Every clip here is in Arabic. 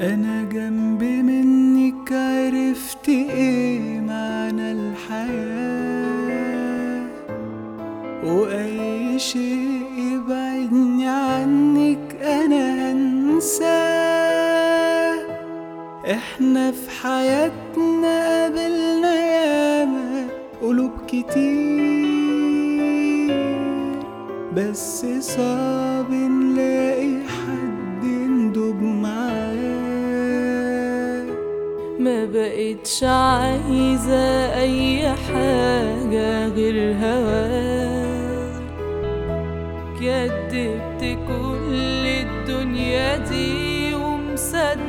أنا جنبي منك عرفت إيه معنى الحياة؟ وأي شيء يبعدني عنك أنا هنساه إحنا في حياتنا قابلنا ياما قلوب كتير بس صعب نلاقي بقتش عايزة أي حاجة غير هواك كدبت كل الدنيا دي ومصدقاك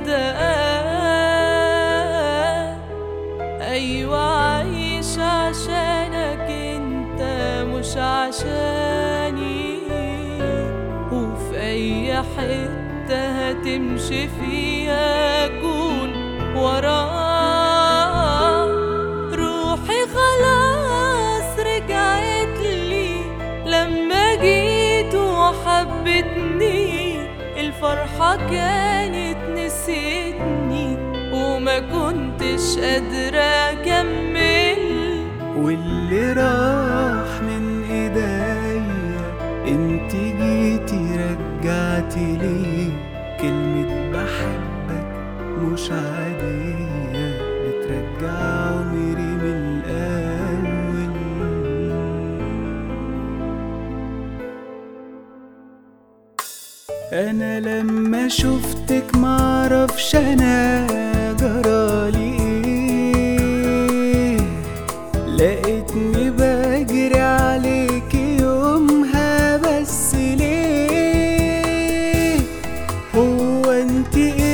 أيوة عايش عشانك أنت مش عشاني. وفي أي حتة هتمشي فيها وحبتني الفرحة كانت نسيتني وما كنتش قادرة أكمل. واللي راح من إيديا انت جيتي رجعتي لي كلمة بحبك مش عادية. أنا لما شفتك معرفش أنا جرالي إيه. لقيتني بجري عليك يومها بس ليه؟ هو أنت اللي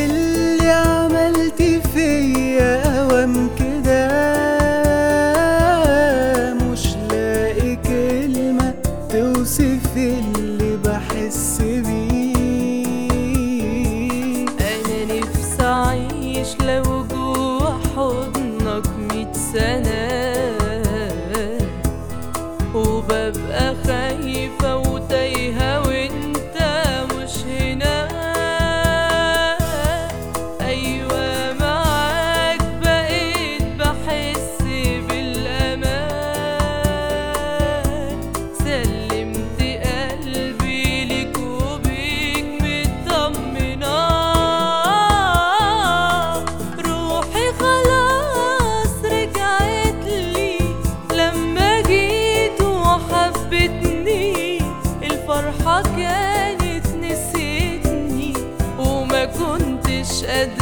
كانت